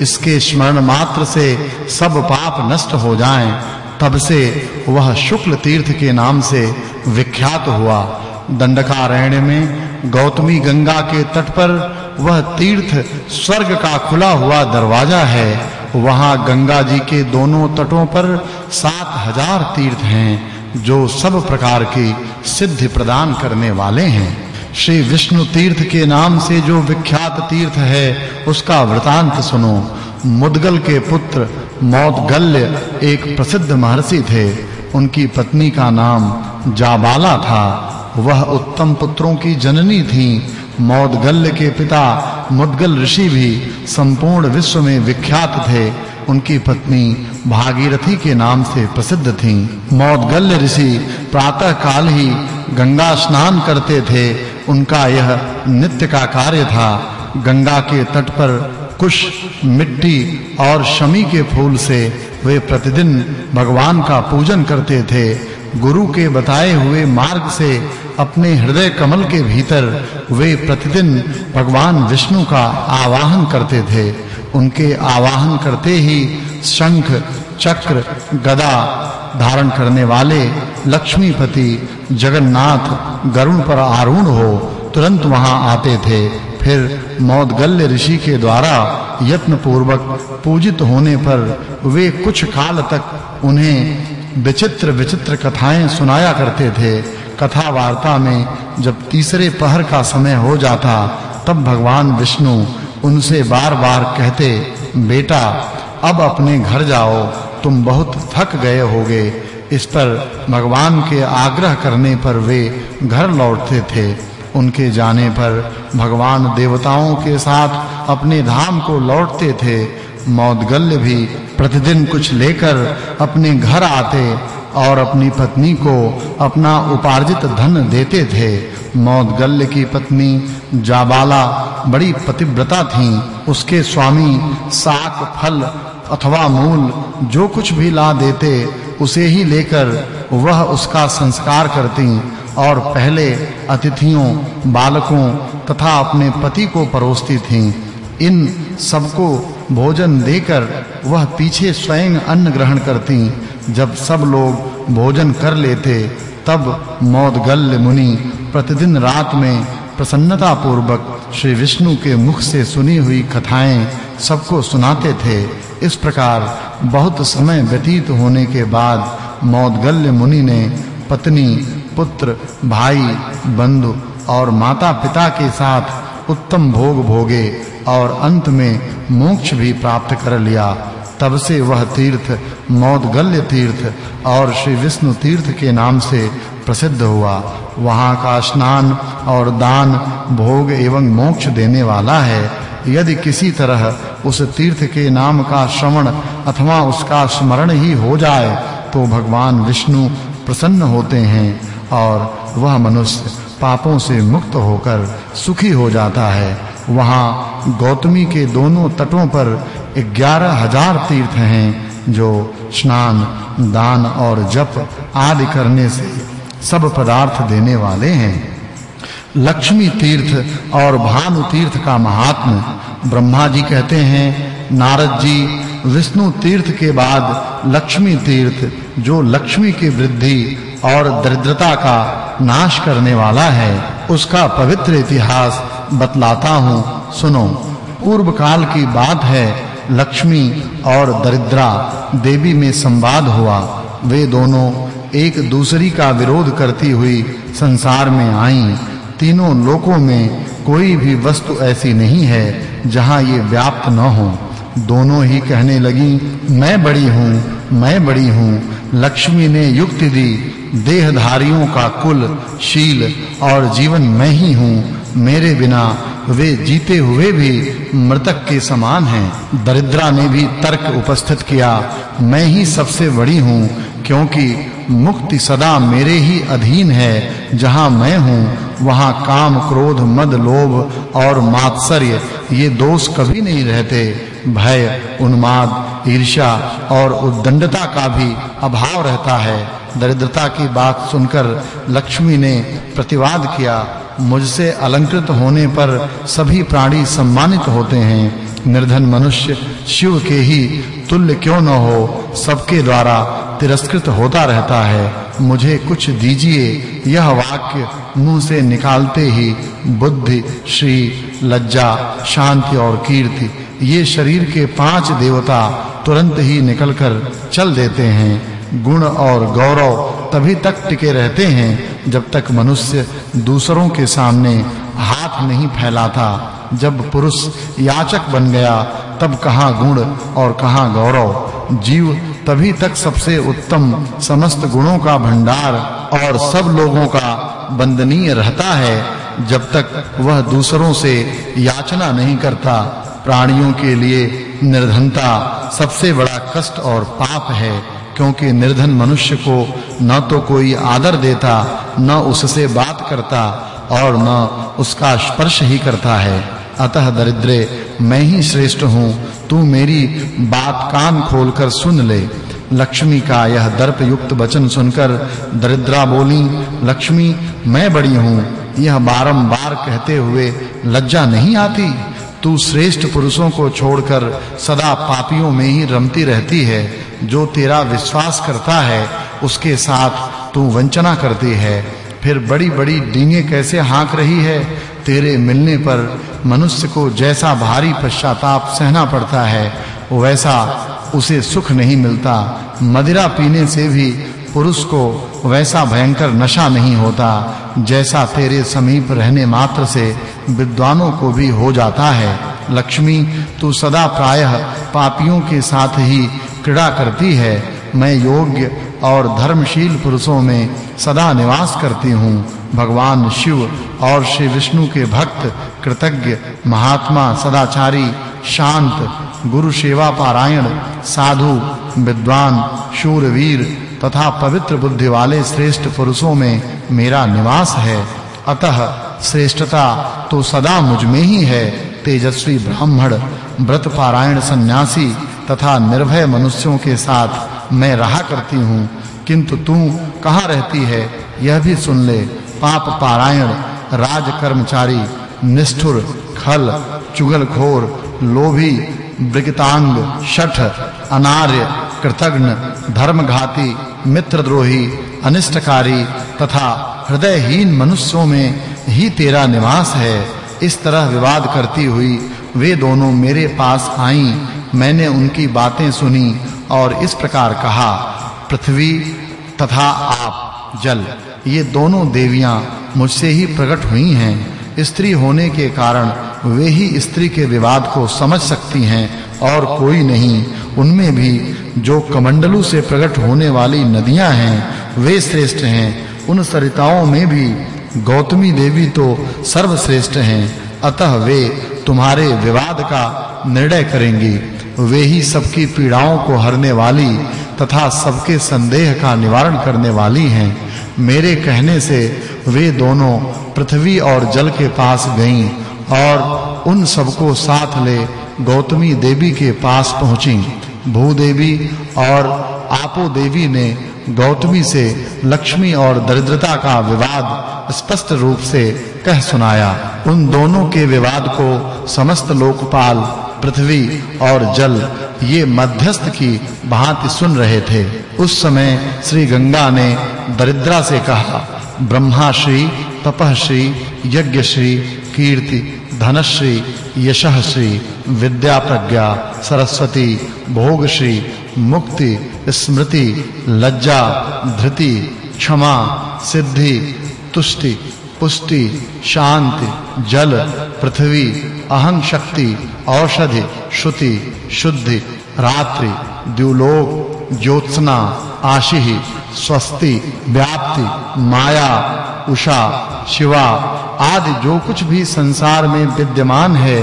इसके स्मरण मात्र से सब पाप नष्ट हो जाएँ, तब से वह शुक्ल तीर्थ के नाम से विख्यात हुआ। दंडकारण्य में गौतमी गंगा के तट पर वह तीर्थ स्वर्ग का खुला हुआ दरवाज़ा है। वहाँ गंगा जी के दोनों तटों पर सात हज़ार तीर्थ हैं, जो सब प्रकार की सिद्धि प्रदान करने वाले हैं। श्री विष्णु तीर्थ के नाम से जो विख्यात तीर्थ है, उसका वृतांत सुनो। मुदगल के पुत्र मौदगल्य एक प्रसिद्ध महर्षि थे। उनकी पत्नी का नाम जाबाला था। वह उत्तम पुत्रों की जननी थी। मौदगल्य के पिता मुदगल ऋषि भी संपूर्ण विश्व में विख्यात थे। उनकी पत्नी भागीरथी के नाम से प्रसिद्ध थीं। मौदगल्य ऋषि प्रातः काल ही गंगा स्नान करते थे। उनका यह नित्य का कार्य था। गंगा के तट पर कुश, मिट्टी और शमी के फूल से वे प्रतिदिन भगवान का पूजन करते थे। गुरु के बताए हुए मार्ग से अपने हृदय कमल के भीतर वे प्रतिदिन भगवान विष्णु का आवाहन करते थे। उनके आवाहन करते ही शंख चक्र गदा धारण करने वाले लक्ष्मीपति जगन्नाथ गरुण पर आरूढ़ हो, तुरंत वहाँ आते थे। फिर मौदगल्य ऋषि के द्वारा यत्न पूर्वक पूजित होने पर वे कुछ काल तक उन्हें विचित्र विचित्र कथाएँ सुनाया करते थे। कथा वार्ता में जब तीसरे पहर का समय हो जाता, तब भगवान विष्णु उनसे बार-बार कहते, बेटा, अब अपने घर जाओ तुम बहुत थक गए होगे। इस पर भगवान के आग्रह करने पर वे घर लौटते थे। उनके जाने पर भगवान देवताओं के साथ अपने धाम को लौटते थे। मौदगल्य भी प्रतिदिन कुछ लेकर अपने घर आते और अपनी पत्नी को अपना उपार्जित धन देते थे। मौदगल्य की पत्नी जाबाला बड़ी पतिव्रता थी। उसके स्वामी साक फल अथवा मूल जो कुछ भी ला देते, उसे ही लेकर वह उसका संस्कार करती और पहले अतिथियों, बालकों तथा अपने पति को परोसती थीं। इन सबको भोजन देकर वह पीछे स्वयं अन्न ग्रहण करती। जब सब लोग भोजन कर लेते, तब मौदगल्य मुनि प्रतिदिन रात में प्रसन्नता पूर्वक श्री विष्णु के मुख से सुनी हुई कथाएँ सबको सुनाते थे। इस प्रकार बहुत समय व्यतीत होने के बाद मौदगल्य मुनि ने पत्नी, पुत्र, भाई, बंधु और माता-पिता के साथ उत्तम भोग भोगे और अंत में मोक्ष भी प्राप्त कर लिया। तब से वह तीर्थ, मौदगल्य तीर्थ और श्री विष्णु तीर्थ के नाम से प्रसिद्ध हुआ। वहाँ का स्नान और दान, भोग एवं मोक्ष देने वाला है। यदि किसी तरह उस तीर्थ के नाम का श्रवण अथवा उसका स्मरण ही हो जाए तो भगवान विष्णु प्रसन्न होते हैं और वह मनुष्य पापों से मुक्त होकर सुखी हो जाता है। वहाँ गौतमी के दोनों तटों पर 11000 तीर्थ हैं, जो स्नान, दान और जप आदि करने से सब पदार्थ देने वाले हैं। लक्ष्मी तीर्थ और भानु तीर्थ का महात्म ब्रह्मा जी कहते हैं, नारद जी, विष्णु तीर्थ के बाद लक्ष्मी तीर्थ, जो लक्ष्मी की वृद्धि और दरिद्रता का नाश करने वाला है, उसका पवित्र इतिहास बतलाता हूँ। सुनो, पूर्व काल की बात है, लक्ष्मी और दरिद्रा देवी में संवाद हुआ। वे दोनों एक दूसरी का विरोध करती हुई संसार में आईं। तीनों लोकों में कोई भी वस्तु ऐसी नहीं है जहाँ ये व्याप्त न हो। दोनों ही कहने लगी, मैं बड़ी हूँ, मैं बड़ी हूँ। लक्ष्मी ने युक्ति दी, देहधारियों का कुल, शील और जीवन मैं ही हूँ। मेरे बिना वे जीते हुए भी मृतक के समान हैं। दरिद्रा ने भी तर्क उपस्थित किया, मैं ही सबसे बड़ी हूँ क्योंकि मुक्ति सदा मेरे ही अधीन है। जहाँ मैं हूँ, वहाँ काम, क्रोध, मद, लोभ और मात्सर्य, ये दोष कभी नहीं रहते। भय, उन्माद, ईर्ष्या और उद्दंडता का भी अभाव रहता है। दरिद्रता की बात सुनकर लक्ष्मी ने प्रतिवाद किया। मुझसे अलंकृत होने पर सभी प्राणी सम्मानित होते हैं। निर्धन मनुष्य शिव के ही तुल्य क्यों न हो? सबके द्वारा तिरस्कृत होता रहता है। मुझे कुछ दीजिए। यह वाक्य मुँह से निकालते ही बुद्धि, श्री, लज्जा, शांति और कीर्ति, ये शरीर के पाँच देवता तुरंत ही निकलकर चल देते हैं। गुण और गौरव तभी तक टिके रहते हैं, जब तक मनुष्य दूसरों के सामने हाथ नहीं फैलाता। जब पुरुष याचक बन गया, तब कहाँ गुण और कहाँ गौरव? जीव तभी तक सबसे उत्तम समस्त गुणों का भंडार और सब लोगों का वंदनीय रहता है, जब तक वह दूसरों से याचना नहीं करता। प्राणियों के लिए निर्धनता सबसे बड़ा कष्ट और पाप है, क्योंकि निर्धन मनुष्य को न तो कोई आदर देता, न उससे बात करता और न उसका स्पर्श ही करता है। अतः दरिद्रे मैं ही श्रेष्ठ हूँ, तू मेरी बात कान खोलकर सुन ले। लक्ष्मी का यह दर्प युक्त वचन सुनकर दरिद्रा बोली, लक्ष्मी, मैं बड़ी हूँ, यह बारंबार कहते हुए लज्जा नहीं आती? तू श्रेष्ठ पुरुषों को छोड़कर सदा पापियों में ही रमती रहती है, जो तेरा विश्वास करता है, उसके साथ तू वंचना करती है। फिर बड़ी-बड़ी डींगे कैसे हाँक रही है? तेरे मिलने पर मनुष्य को जैसा भारी पश्चाताप सहना पड़ता है, वैसा उसे सुख नहीं मिलता। मदिरा पीने से भी पुरुष को वैसा भयंकर नशा नहीं होता, जैसा तेरे समीप रहने मात्र से विद्वानों को भी हो जाता है। लक्ष्मी, तू सदा प्रायः पापियों के साथ ही क्रीड़ा करती है। मैं योग्य और धर्मशील पुरुषों में सदा निवास करती हूँ। भगवान शिव और श्री विष्णु के भक्त, कृतज्ञ, महात्मा, सदाचारी, शांत, गुरु सेवा पारायण, साधु, विद्वान, शूरवीर तथा पवित्र बुद्धि वाले श्रेष्ठ पुरुषों में मेरा निवास है। अतः श्रेष्ठता तो सदा मुझमें ही है। तेजस्वी ब्राह्मण, व्रत पारायण सन्यासी तथा निर्भय मनुष्यों के साथ मैं रहा करती हूँ, किंतु तू कहाँ रहती है, यह भी सुन ले। पाप पारायण राज कर्मचारी निष्ठुर, खल, चुगलखोर, लोभी, ब्रिगतांग, शठ, अनार्य, कृतघ्न, धर्मघाती, मित्रद्रोही, अनिष्टकारी तथा हृदयहीन मनुष्यों में ही तेरा निवास है। इस तरह विवाद करती हुई वे दोनों मेरे पास आईं मैंने उनकी बातें सुनी और इस प्रकार कहा, पृथ्वी तथा आप, जल, ये दोनों देवियाँ मुझसे ही प्रकट हुई हैं। स्त्री होने के कारण वे ही स्त्री के विवाद को समझ सकती हैं और कोई नहीं, उनमें भी जो कमंडलू से प्रकट होने वाली नदियाँ हैं, वे श्रेष्ठ हैं। उन सरिताओं में भी गौतमी देवी तो सर्वश्रेष्ठ हैं, अतः वे तुम्हारे विवाद का निर्णय करेंगी। वे ही सबकी पीड़ाओं को हरने वाली तथा सबके संदेह का निवारण करने वाली हैं। मेरे कहने से वे दोनों पृथ्वी और जल के पास गईं और उन सबको साथ ले गौतमी देवी के पास पहुँची। भूदेवी और आपो देवी ने गौतमी से लक्ष्मी और दरिद्रता का विवाद स्पष्ट रूप से कह सुनाया। उन दोनों के विवाद को समस्त लोकपाल पृथ्वी और जल, ये मध्यस्थ की भांति सुन रहे थे। उस समय श्री गंगा ने दरिद्रा से कहा ब्रह्मा श्री तपः श्री यज्ञ श्री कीर्ति, धनश्री यशः श्री विद्या प्रज्ञा सरस्वती भोग श्री मुक्ति, स्मृति, लज्जा, धृति, क्षमा, सिद्धि, तुष्टि पुष्टि, शांति, जल, पृथ्वी, अहं शक्ति, औषधि, श्रुति, शुद्धि, रात्रि, द्युलोक, ज्योत्सना, आशिहि, स्वस्ति, व्याप्ति, माया, उषा, शिवा आदि जो कुछ भी संसार में विद्यमान है